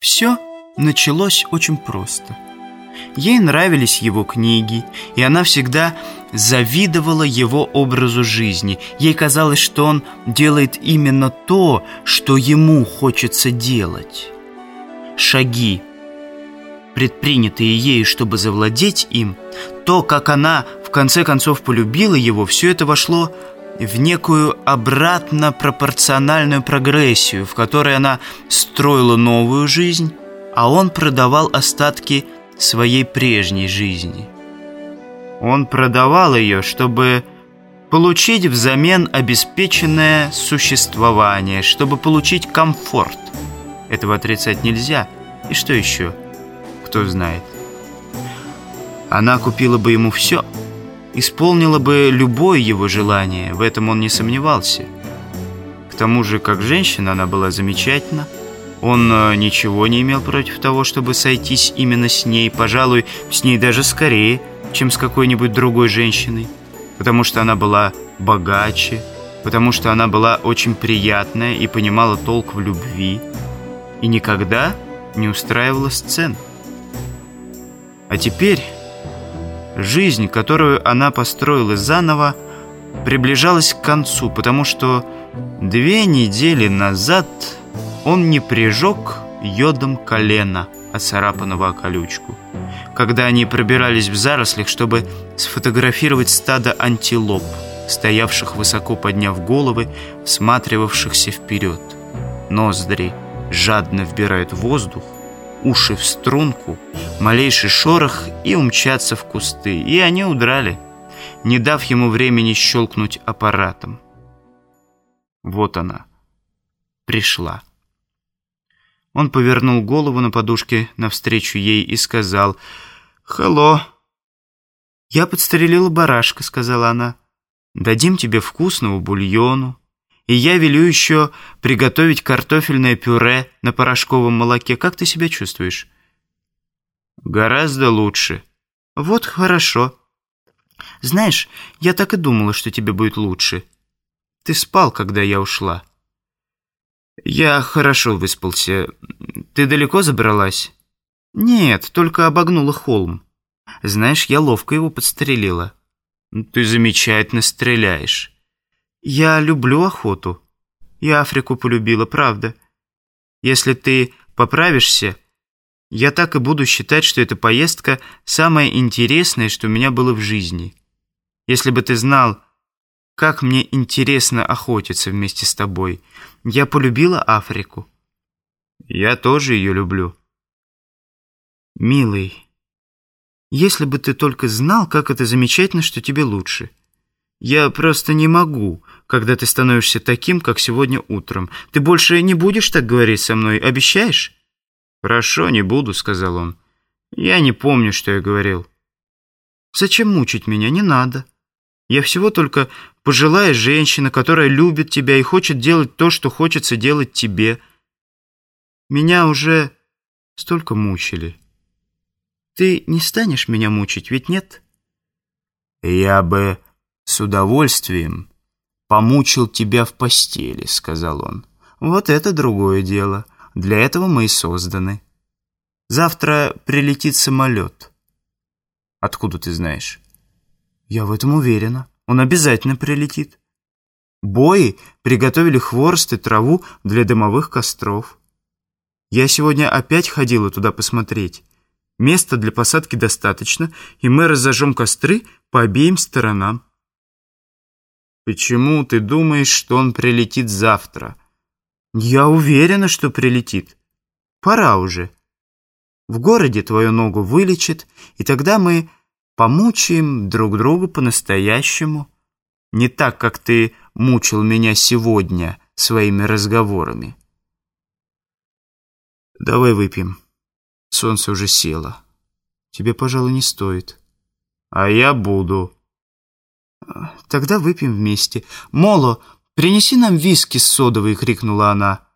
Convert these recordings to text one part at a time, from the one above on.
Все началось очень просто. Ей нравились его книги, и она всегда завидовала его образу жизни. Ей казалось, что он делает именно то, что ему хочется делать. Шаги, предпринятые ею, чтобы завладеть им, то, как она в конце концов полюбила его, все это вошло в некую обратно пропорциональную прогрессию, в которой она строила новую жизнь, а он продавал остатки своей прежней жизни. Он продавал ее, чтобы получить взамен обеспеченное существование, чтобы получить комфорт. Этого отрицать нельзя. И что еще? Кто знает. Она купила бы ему все – исполнила бы любое его желание, в этом он не сомневался. К тому же, как женщина, она была замечательна. Он э, ничего не имел против того, чтобы сойтись именно с ней, пожалуй, с ней даже скорее, чем с какой-нибудь другой женщиной, потому что она была богаче, потому что она была очень приятная и понимала толк в любви, и никогда не устраивала сцен. А теперь... Жизнь, которую она построила заново, приближалась к концу, потому что две недели назад он не прижег йодом колено, оцарапанного о колючку, когда они пробирались в зарослях, чтобы сфотографировать стадо антилоп, стоявших высоко подняв головы, всматривавшихся вперед. Ноздри жадно вбирают воздух, уши в струнку, малейший шорох и умчаться в кусты. И они удрали, не дав ему времени щелкнуть аппаратом. Вот она. Пришла. Он повернул голову на подушке навстречу ей и сказал «Хелло». «Я подстрелила барашка», — сказала она. «Дадим тебе вкусного бульону, и я велю еще приготовить картофельное пюре на порошковом молоке. Как ты себя чувствуешь?» «Гораздо лучше». «Вот хорошо. Знаешь, я так и думала, что тебе будет лучше. Ты спал, когда я ушла». «Я хорошо выспался. Ты далеко забралась?» «Нет, только обогнула холм. Знаешь, я ловко его подстрелила». «Ты замечательно стреляешь». Я люблю охоту. И Африку полюбила, правда. Если ты поправишься, я так и буду считать, что эта поездка самая интересная, что у меня было в жизни. Если бы ты знал, как мне интересно охотиться вместе с тобой. Я полюбила Африку. Я тоже ее люблю. Милый, если бы ты только знал, как это замечательно, что тебе лучше. Я просто не могу, когда ты становишься таким, как сегодня утром. Ты больше не будешь так говорить со мной, обещаешь?» «Хорошо, не буду», — сказал он. «Я не помню, что я говорил». «Зачем мучить меня? Не надо. Я всего только пожилая женщина, которая любит тебя и хочет делать то, что хочется делать тебе. Меня уже столько мучили. Ты не станешь меня мучить, ведь нет?» «Я бы с удовольствием помучил тебя в постели», — сказал он. «Вот это другое дело. Для этого мы и созданы. Завтра прилетит самолет». «Откуда ты знаешь?» «Я в этом уверена. Он обязательно прилетит. Бои приготовили хворост и траву для дымовых костров. Я сегодня опять ходила туда посмотреть. Места для посадки достаточно, и мы разожжем костры по обеим сторонам. «Почему ты думаешь, что он прилетит завтра?» «Я уверена, что прилетит. Пора уже. В городе твою ногу вылечат, и тогда мы помучаем друг друга по-настоящему. Не так, как ты мучил меня сегодня своими разговорами». «Давай выпьем. Солнце уже село. Тебе, пожалуй, не стоит». «А я буду». «Тогда выпьем вместе. Моло, принеси нам виски с содовой!» — крикнула она.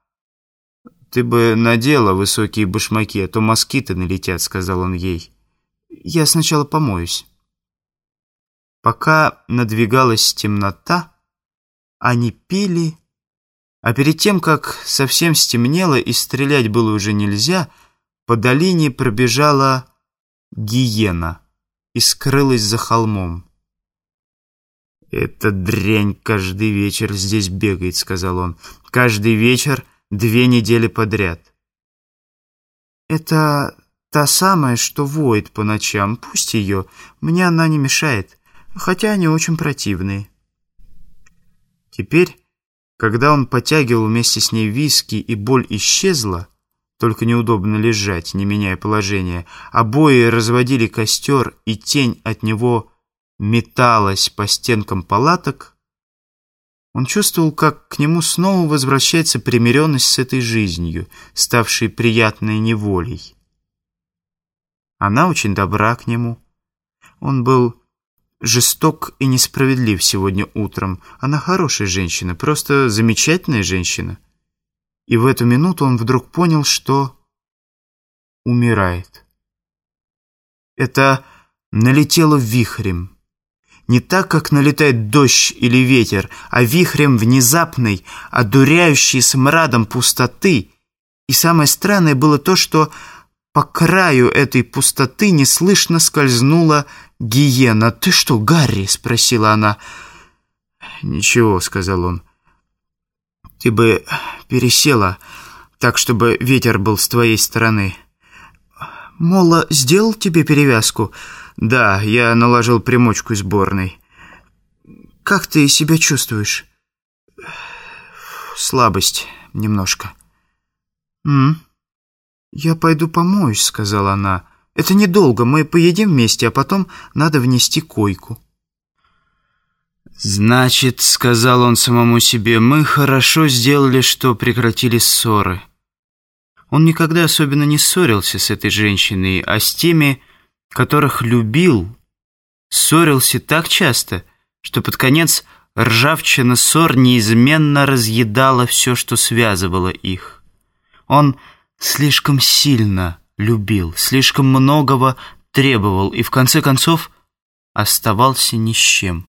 «Ты бы надела высокие башмаки, а то москиты налетят», — сказал он ей. «Я сначала помоюсь». Пока надвигалась темнота, они пили А перед тем, как совсем стемнело и стрелять было уже нельзя, по долине пробежала гиена и скрылась за холмом. «Эта дрянь каждый вечер здесь бегает», — сказал он. «Каждый вечер две недели подряд». «Это та самая, что воет по ночам. Пусть ее. Мне она не мешает, хотя они очень противные». Теперь, когда он потягивал вместе с ней виски и боль исчезла, только неудобно лежать, не меняя положения, обои разводили костер, и тень от него металась по стенкам палаток, он чувствовал, как к нему снова возвращается примиренность с этой жизнью, ставшей приятной неволей. Она очень добра к нему. Он был жесток и несправедлив сегодня утром. Она хорошая женщина, просто замечательная женщина. И в эту минуту он вдруг понял, что умирает. Это налетело вихрем. Не так, как налетает дождь или ветер, а вихрем внезапной, одуряющей смрадом пустоты. И самое странное было то, что по краю этой пустоты неслышно скользнула гиена. «Ты что, Гарри?» — спросила она. «Ничего», — сказал он. «Ты бы пересела так, чтобы ветер был с твоей стороны». «Мола сделал тебе перевязку?» «Да, я наложил примочку сборной». «Как ты себя чувствуешь?» «Слабость немножко». «М? «Я пойду помоюсь», — сказала она. «Это недолго, мы поедим вместе, а потом надо внести койку». «Значит, — сказал он самому себе, — мы хорошо сделали, что прекратили ссоры». Он никогда особенно не ссорился с этой женщиной, а с теми, которых любил, ссорился так часто, что под конец ржавчина ссор неизменно разъедала все, что связывало их. Он слишком сильно любил, слишком многого требовал и в конце концов оставался ни с чем.